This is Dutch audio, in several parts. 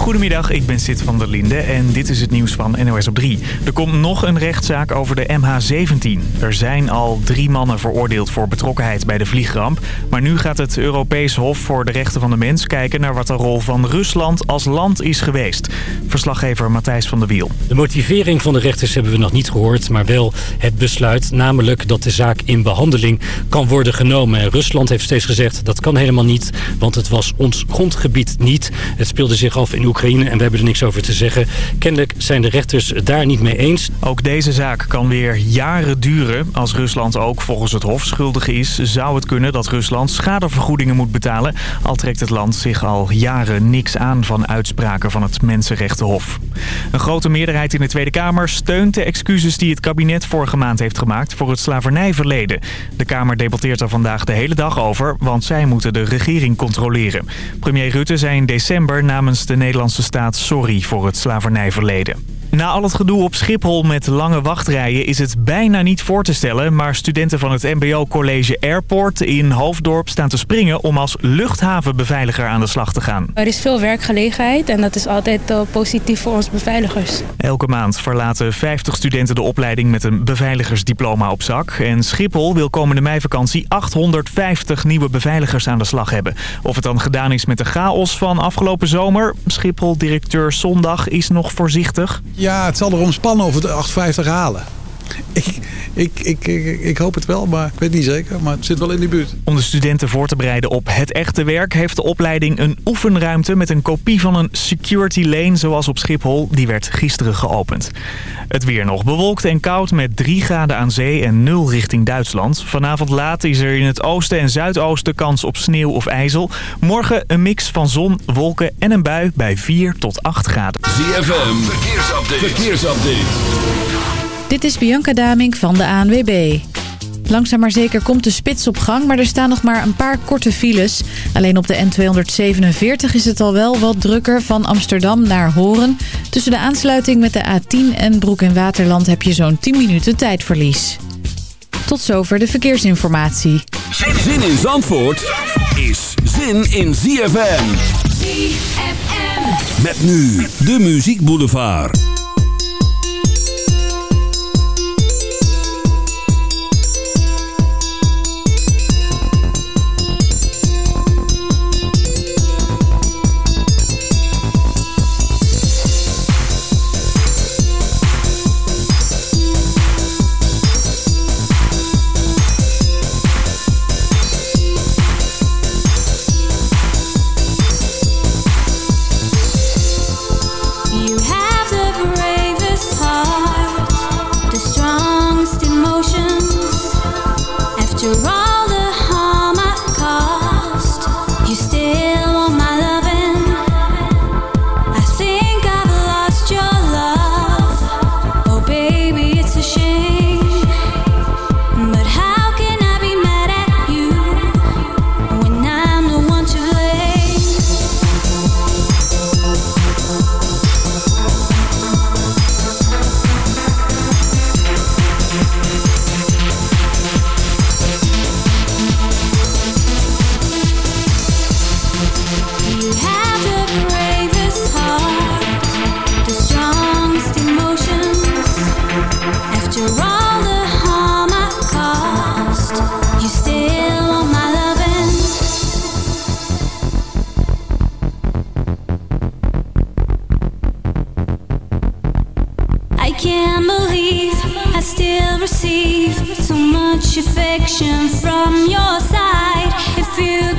Goedemiddag, ik ben Sid van der Linde en dit is het nieuws van NOS op 3. Er komt nog een rechtszaak over de MH17. Er zijn al drie mannen veroordeeld voor betrokkenheid bij de vliegramp. Maar nu gaat het Europees Hof voor de Rechten van de Mens kijken... naar wat de rol van Rusland als land is geweest. Verslaggever Matthijs van der Wiel. De motivering van de rechters hebben we nog niet gehoord... maar wel het besluit, namelijk dat de zaak in behandeling kan worden genomen. Rusland heeft steeds gezegd dat kan helemaal niet... want het was ons grondgebied niet. Het speelde zich af in Oekraïne en we hebben er niks over te zeggen. Kennelijk zijn de rechters daar niet mee eens. Ook deze zaak kan weer jaren duren. Als Rusland ook volgens het Hof schuldig is... zou het kunnen dat Rusland schadevergoedingen moet betalen... al trekt het land zich al jaren niks aan van uitspraken van het Mensenrechtenhof. Een grote meerderheid in de Tweede Kamer steunt de excuses die het kabinet vorige maand heeft gemaakt voor het slavernijverleden. De Kamer debatteert er vandaag de hele dag over, want zij moeten de regering controleren. Premier Rutte zei in december namens de Nederlandse staat sorry voor het slavernijverleden. Na al het gedoe op Schiphol met lange wachtrijen is het bijna niet voor te stellen... maar studenten van het mbo college Airport in Hoofddorp staan te springen... om als luchthavenbeveiliger aan de slag te gaan. Er is veel werkgelegenheid en dat is altijd positief voor ons beveiligers. Elke maand verlaten 50 studenten de opleiding met een beveiligersdiploma op zak. En Schiphol wil komende meivakantie 850 nieuwe beveiligers aan de slag hebben. Of het dan gedaan is met de chaos van afgelopen zomer? Schiphol-directeur Zondag is nog voorzichtig. Ja, het zal erom spannen of we de 850 halen. Ik, ik, ik, ik, ik hoop het wel, maar ik weet niet zeker. Maar het zit wel in die buurt. Om de studenten voor te bereiden op het echte werk... heeft de opleiding een oefenruimte met een kopie van een security lane... zoals op Schiphol. Die werd gisteren geopend. Het weer nog bewolkt en koud met 3 graden aan zee en 0 richting Duitsland. Vanavond laat is er in het oosten en zuidoosten kans op sneeuw of ijzel. Morgen een mix van zon, wolken en een bui bij 4 tot 8 graden. ZFM, verkeersupdate. verkeersupdate. Dit is Bianca Daming van de ANWB. Langzaam maar zeker komt de spits op gang, maar er staan nog maar een paar korte files. Alleen op de N247 is het al wel wat drukker van Amsterdam naar Horen. Tussen de aansluiting met de A10 en Broek en Waterland heb je zo'n 10 minuten tijdverlies. Tot zover de verkeersinformatie. Zin in Zandvoort is zin in ZFM. ZFM. Met nu de Muziek Boulevard.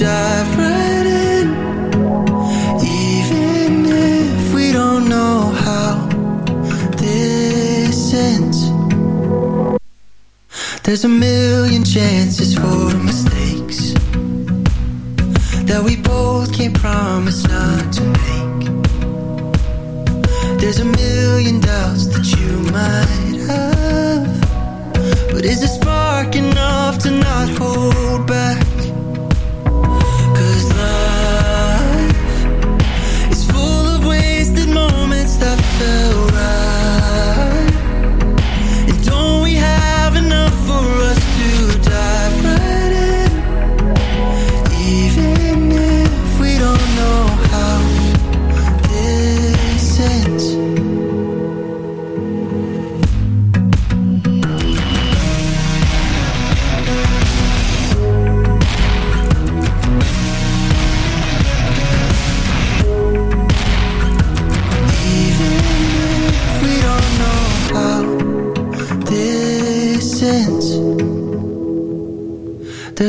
dive right in, even if we don't know how this. There's a million chances for mistakes that we both can't promise not to make. There's a million doubts that you might have, but is a spark enough to not hold back?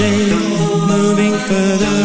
Moving further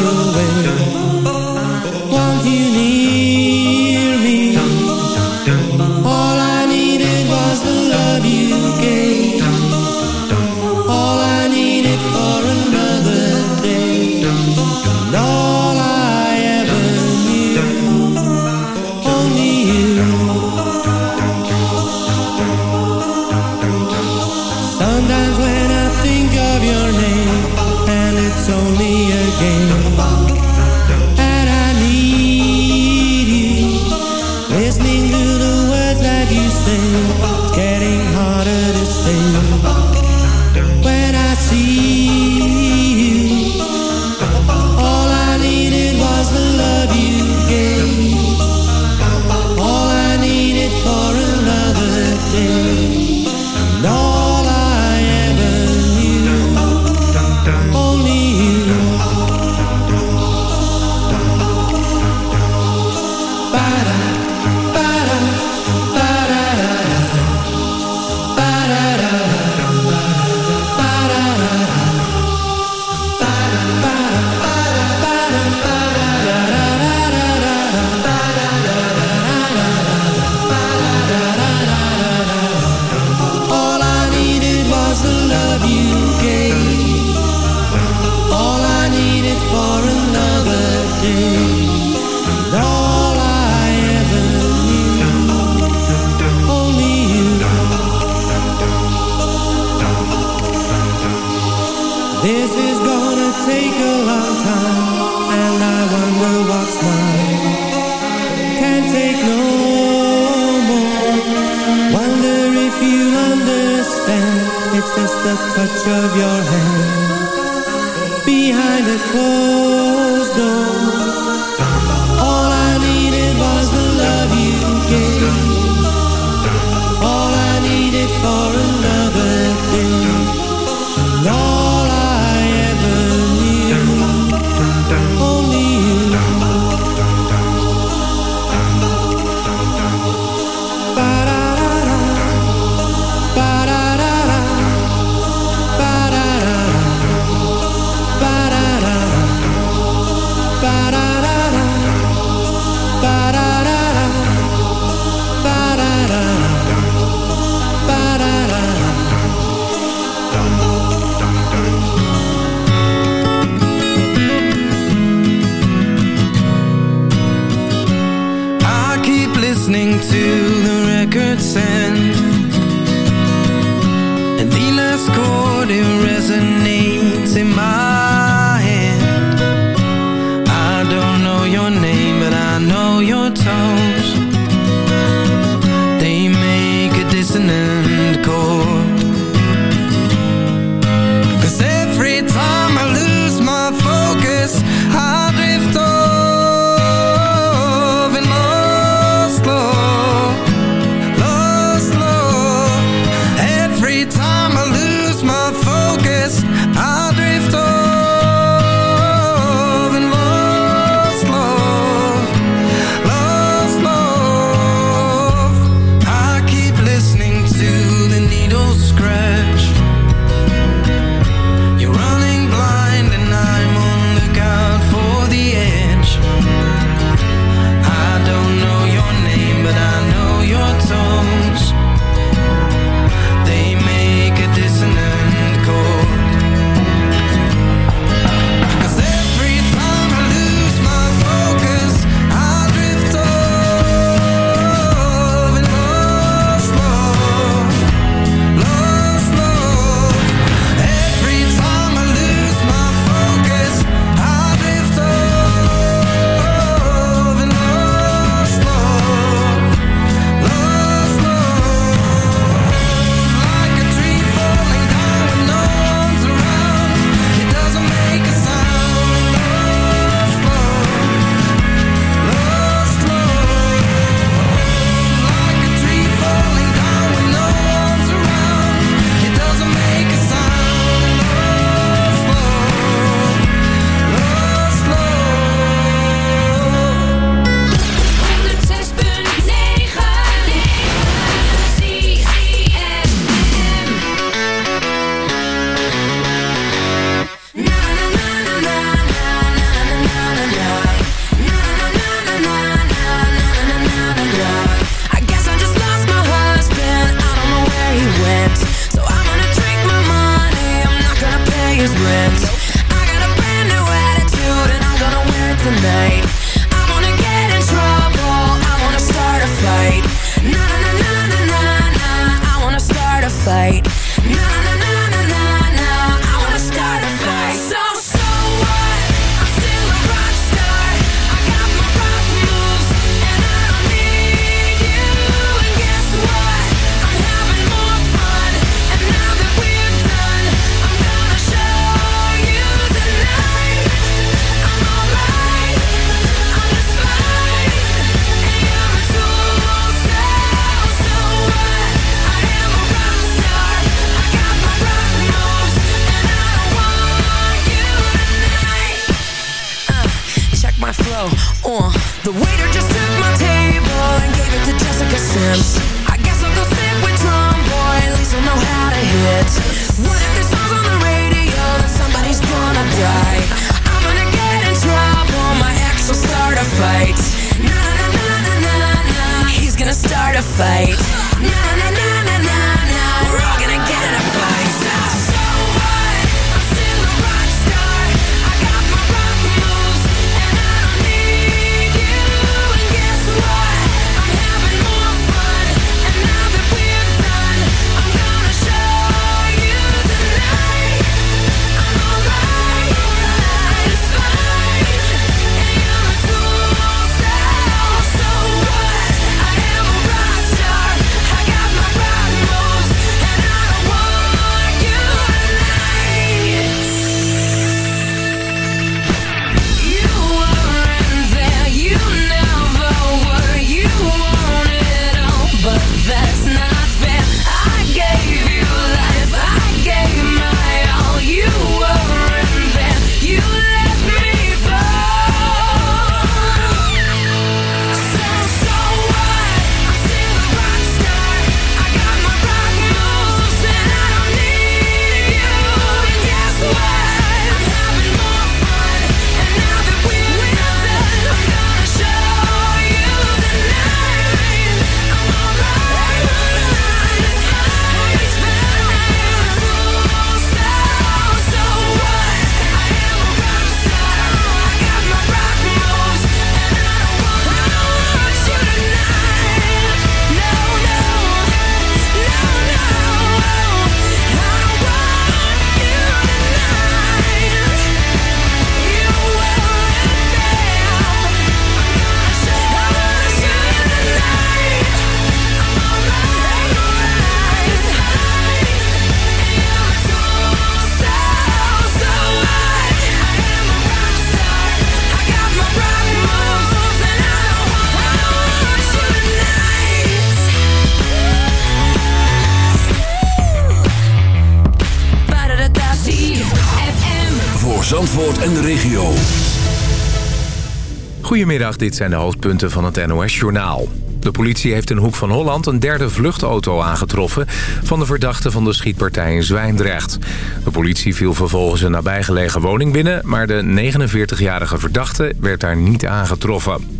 dit zijn de hoofdpunten van het NOS-journaal. De politie heeft in Hoek van Holland een derde vluchtauto aangetroffen... van de verdachte van de schietpartij in Zwijndrecht. De politie viel vervolgens een nabijgelegen woning binnen... maar de 49-jarige verdachte werd daar niet aangetroffen.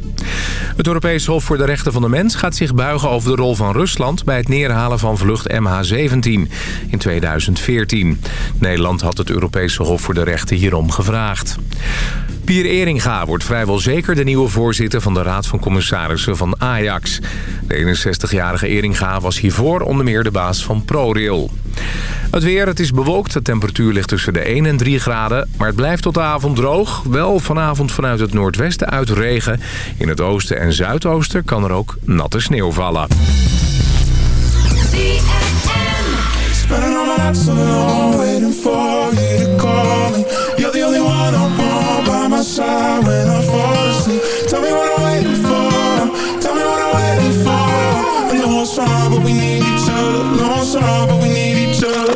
Het Europees Hof voor de Rechten van de Mens gaat zich buigen over de rol van Rusland... bij het neerhalen van vlucht MH17 in 2014. Nederland had het Europese Hof voor de Rechten hierom gevraagd. Pier Eringa wordt vrijwel zeker de nieuwe voorzitter van de Raad van Commissarissen van Ajax. De 61-jarige Eringa was hiervoor onder meer de baas van ProRail. Het weer, het is bewolkt. De temperatuur ligt tussen de 1 en 3 graden. Maar het blijft tot de avond droog. Wel vanavond vanuit het noordwesten uit regen. In het oosten en zuidoosten kan er ook natte sneeuw vallen. My when I fall asleep. Tell me what I'm waiting for. Tell me what I'm waiting for. I know it's wrong, but we need each other. No, it's wrong, but we need each other.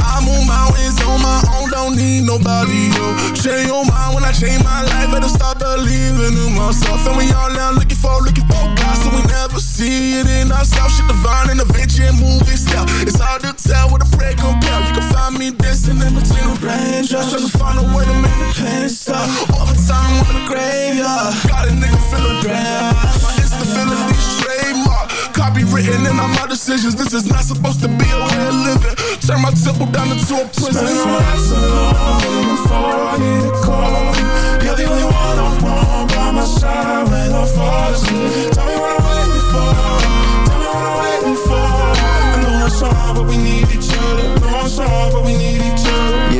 I move mountains on my own, don't need nobody, yo. Change your mind when I change my life, better start Believing in myself. And we all now looking for, looking for God. So we never see it in ourselves. Shit divine and adventure and movie style. It's hard to tell what a prayer compare. You can find me dancing in between the raindrops. Trying to find a way to make the pain stop. All the time in the graveyard. Got a nigga feeling drowned. My instability's trademark. Copywritten in all my decisions. This is not supposed to be a way of living. Turn my temple down into a prison. Spend my life so long before I get a call. I'm but we need each other. I'm it's but we need each other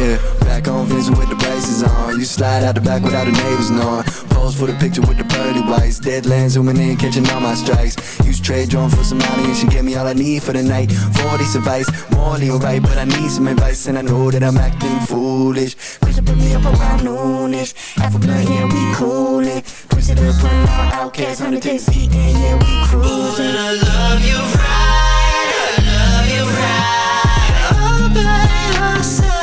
yeah. Back on Vincent with the braces on. You slide out the back without the neighbors knowing. Pose for the picture with the pearly whites. Deadlands zooming in, catching all my strikes. Use trade drone for some money and she gave me all I need for the night. 40 advice, morally alright, but I need some advice and I know that I'm acting foolish. Push put me up around noonish. Half a blunt, yeah, we coolin'. Push it up, run out, outcast, 100 days eating, yeah, we cruising. And I love you right, I love you right. All by myself.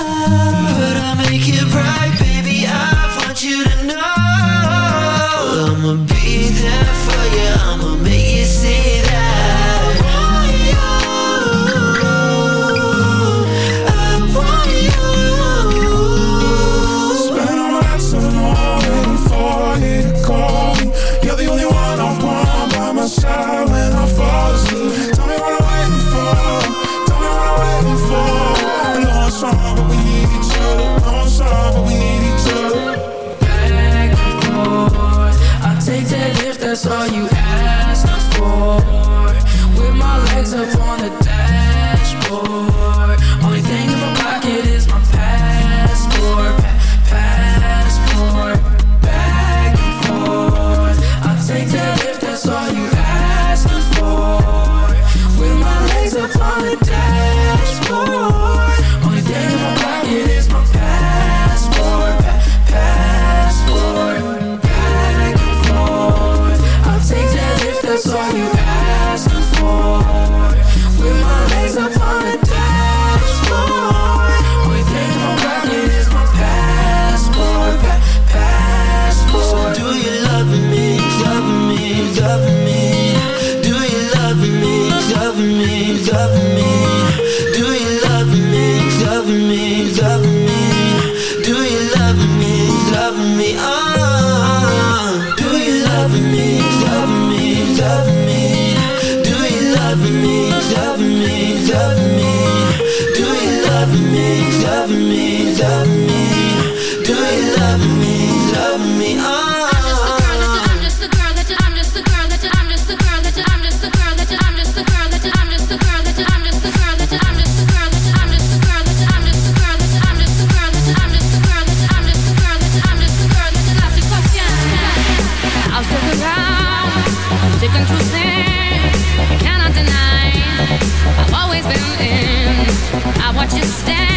Cannot deny, I've always been in. I watch you stand.